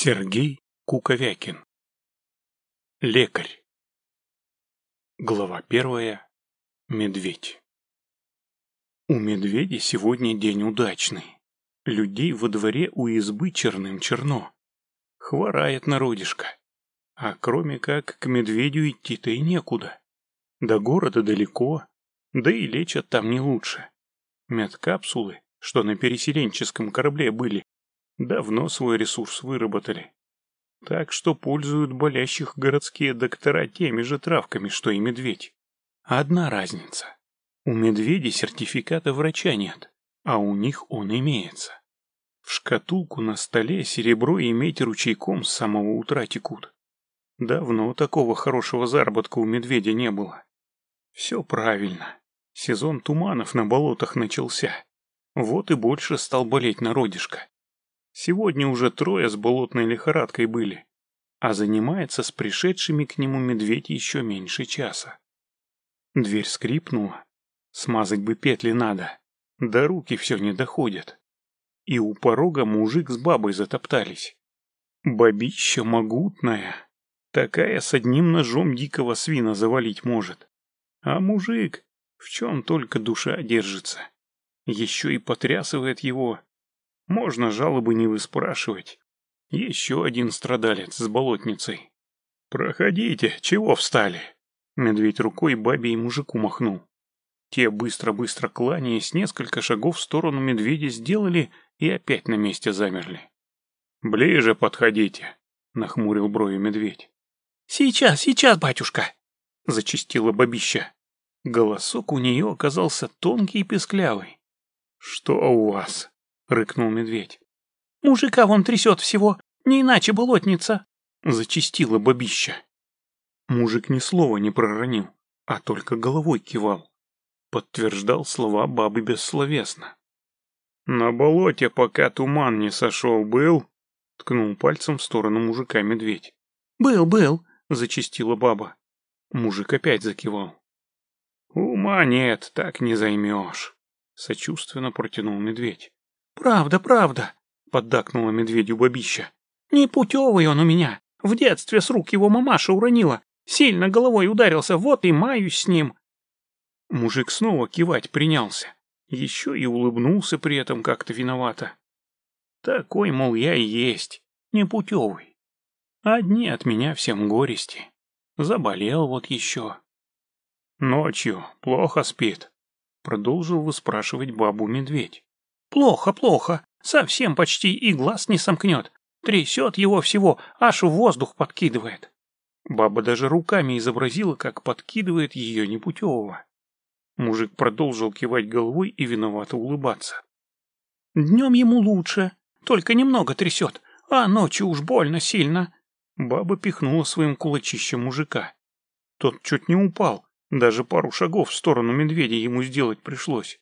Сергей Куковякин Лекарь Глава первая. Медведь У медведя сегодня день удачный. Людей во дворе у избы черным черно. Хворает народишко. А кроме как к медведю идти-то и некуда. До города далеко, да и лечат там не лучше. Медкапсулы, что на переселенческом корабле были, давно свой ресурс выработали. Так что пользуют болящих городские доктора теми же травками, что и медведь. Одна разница. У медведей сертификата врача нет, а у них он имеется. В шкатулку на столе серебро и медь ручейком с самого утра текут. Давно такого хорошего заработка у медведя не было. Все правильно. Сезон туманов на болотах начался. Вот и больше стал болеть народишко. Сегодня уже трое с болотной лихорадкой были, а занимается с пришедшими к нему медведь еще меньше часа. Дверь скрипнула. Смазать бы петли надо, да руки все не доходят. И у порога мужик с бабой затоптались. Бабища могутная, такая с одним ножом дикого свина завалить может. А мужик, в чем только душа держится, еще и потрясывает его, можно жалобы не выспрашивать. Еще один страдалец с болотницей. «Проходите, чего встали?» Медведь рукой бабе и мужику махнул. Те, быстро-быстро кланяясь, несколько шагов в сторону медведя сделали и опять на месте замерли. «Ближе подходите», — нахмурил брови медведь. «Сейчас, сейчас, батюшка!» — зачистила бабища. Голосок у нее оказался тонкий и песклявый. «Что у вас?» — рыкнул медведь. «Мужика вон трясет всего, не иначе болотница!» — зачистила бабища. Мужик ни слова не проронил, а только головой кивал. Подтверждал слова бабы бессловесно. «На болоте, пока туман не сошел, был?» — ткнул пальцем в сторону мужика медведь. «Был, был!» — зачистила баба. Мужик опять закивал. «Ума нет, так не займешь», — сочувственно протянул медведь. «Правда, правда», — поддакнула медведю бабища. «Непутевый он у меня. В детстве с рук его мамаша уронила. Сильно головой ударился, вот и маюсь с ним». Мужик снова кивать принялся. Еще и улыбнулся при этом как-то виновато. Такой, мол, я и есть, непутевый. Одни от меня всем горести. Заболел вот еще. Ночью плохо спит, продолжил выспрашивать бабу медведь. Плохо, плохо. Совсем почти и глаз не сомкнет. Трясет его всего, аж в воздух подкидывает. Баба даже руками изобразила, как подкидывает ее непутевого. Мужик продолжил кивать головой и виновато улыбаться. Днем ему лучше, только немного трясет, а ночью уж больно сильно. Баба пихнула своим кулачищем мужика. Тот чуть не упал, даже пару шагов в сторону медведя ему сделать пришлось.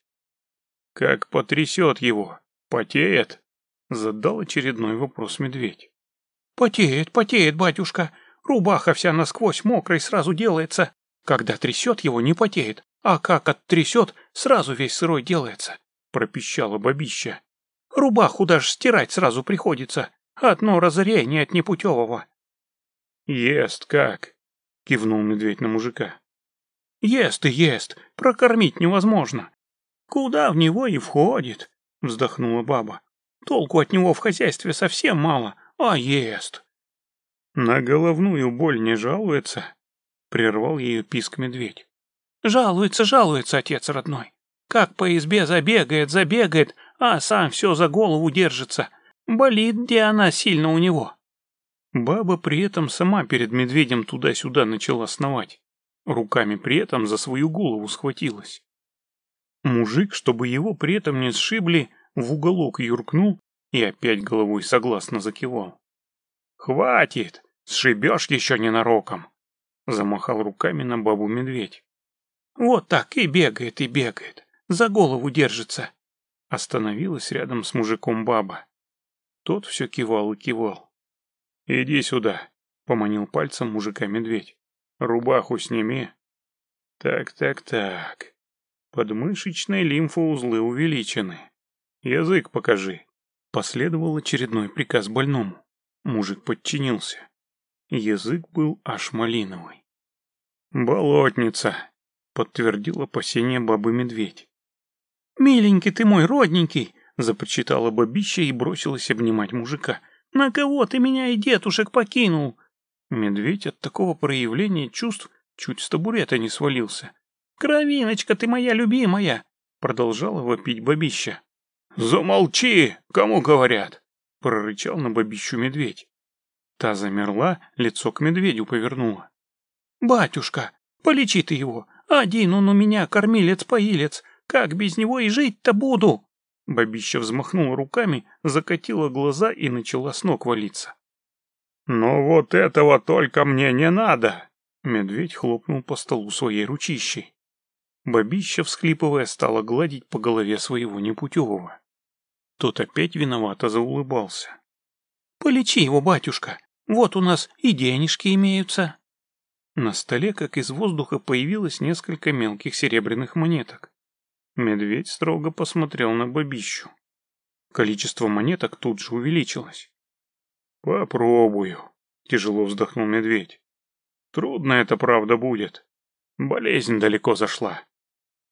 «Как потрясет его? Потеет?» — задал очередной вопрос медведь. «Потеет, потеет, батюшка. Рубаха вся насквозь мокрой сразу делается. Когда трясет его, не потеет, а как оттрясет, сразу весь сырой делается», — пропищала бабища. «Рубаху даже стирать сразу приходится. Одно разорение от непутевого». «Ест как?» — кивнул медведь на мужика. «Ест и ест, прокормить невозможно. «Куда в него и входит?» — вздохнула баба. «Толку от него в хозяйстве совсем мало, а ест». «На головную боль не жалуется?» — прервал ее писк медведь. «Жалуется, жалуется, отец родной. Как по избе забегает, забегает, а сам все за голову держится. Болит, где она сильно у него». Баба при этом сама перед медведем туда-сюда начала сновать. Руками при этом за свою голову схватилась. Мужик, чтобы его при этом не сшибли, в уголок юркнул и опять головой согласно закивал. «Хватит! Сшибешь еще ненароком!» Замахал руками на бабу медведь. «Вот так и бегает, и бегает. За голову держится!» Остановилась рядом с мужиком баба. Тот все кивал и кивал. «Иди сюда!» — поманил пальцем мужика медведь. «Рубаху сними!» «Так, так, так...» Подмышечные лимфоузлы увеличены. Язык покажи. Последовал очередной приказ больному. Мужик подчинился. Язык был аж малиновый. «Болотница», — подтвердил опасение бабы-медведь. «Миленький ты мой, родненький!» — започитала бабища и бросилась обнимать мужика. «На кого ты меня и дедушек покинул?» Медведь от такого проявления чувств чуть с табурета не свалился. «Кровиночка ты моя любимая!» — продолжала вопить бабища. «Замолчи! Кому говорят?» — прорычал на бабищу медведь. Та замерла, лицо к медведю повернула. «Батюшка, полечи ты его! Один он у меня кормилец-поилец! Как без него и жить-то буду?» Бабища взмахнула руками, закатила глаза и начала с ног валиться. «Но вот этого только мне не надо!» Медведь хлопнул по столу своей ручищей. Бабища, всхлипывая, стала гладить по голове своего непутевого. Тот опять виновато заулыбался. «Полечи его, батюшка, вот у нас и денежки имеются». На столе, как из воздуха, появилось несколько мелких серебряных монеток. Медведь строго посмотрел на бабищу. Количество монеток тут же увеличилось. «Попробую», — тяжело вздохнул медведь. «Трудно это, правда, будет. Болезнь далеко зашла».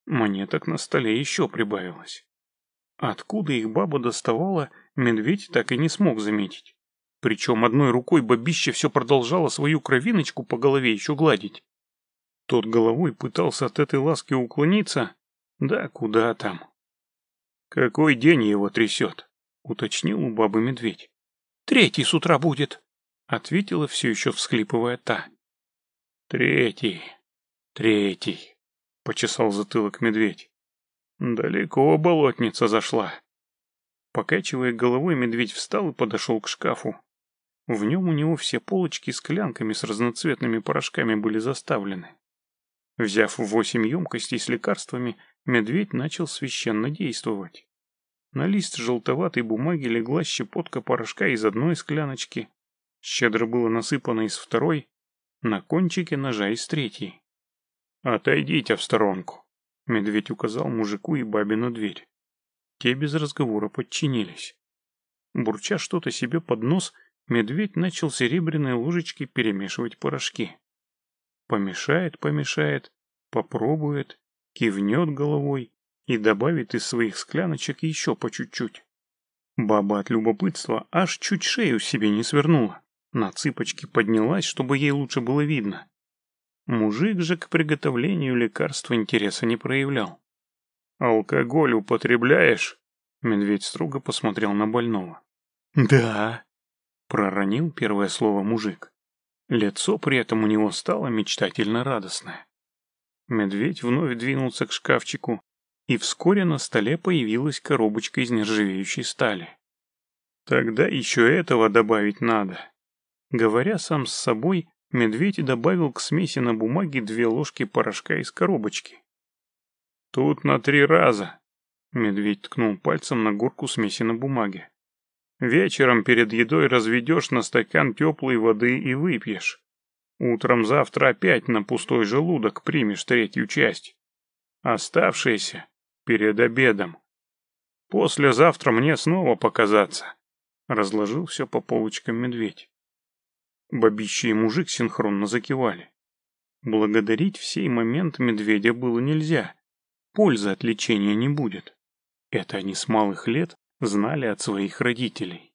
Монеток на столе еще прибавилось. Откуда их баба доставала, медведь так и не смог заметить. Причем одной рукой бабище все продолжало свою кровиночку по голове еще гладить. Тот головой пытался от этой ласки уклониться, да куда там. «Какой день его трясет?» — уточнил у бабы медведь. «Третий с утра будет», — ответила все еще всхлипывая та. «Третий, третий», — почесал затылок медведь. Далеко болотница зашла. Покачивая головой, медведь встал и подошел к шкафу. В нем у него все полочки с клянками с разноцветными порошками были заставлены. Взяв восемь емкостей с лекарствами, медведь начал священно действовать. На лист желтоватой бумаги легла щепотка порошка из одной скляночки, щедро было насыпано из второй, на кончике ножа из третьей. «Отойдите в сторонку», Медведь указал мужику и бабе на дверь. Те без разговора подчинились. Бурча что-то себе под нос, медведь начал серебряной ложечкой перемешивать порошки. Помешает, помешает, попробует, кивнет головой и добавит из своих скляночек еще по чуть-чуть. Баба от любопытства аж чуть шею себе не свернула. На цыпочки поднялась, чтобы ей лучше было видно. Мужик же к приготовлению лекарства интереса не проявлял. «Алкоголь употребляешь?» Медведь строго посмотрел на больного. «Да», — проронил первое слово мужик. Лицо при этом у него стало мечтательно радостное. Медведь вновь двинулся к шкафчику, и вскоре на столе появилась коробочка из нержавеющей стали. Тогда еще этого добавить надо. Говоря сам с собой, Медведь добавил к смеси на бумаге две ложки порошка из коробочки. «Тут на три раза», — медведь ткнул пальцем на горку смеси на бумаге. «Вечером перед едой разведешь на стакан теплой воды и выпьешь. Утром завтра опять на пустой желудок примешь третью часть. Оставшиеся перед обедом. Послезавтра мне снова показаться», — разложил все по полочкам медведь. Бабище и мужик синхронно закивали. Благодарить в сей момент медведя было нельзя. Пользы от лечения не будет. Это они с малых лет знали от своих родителей.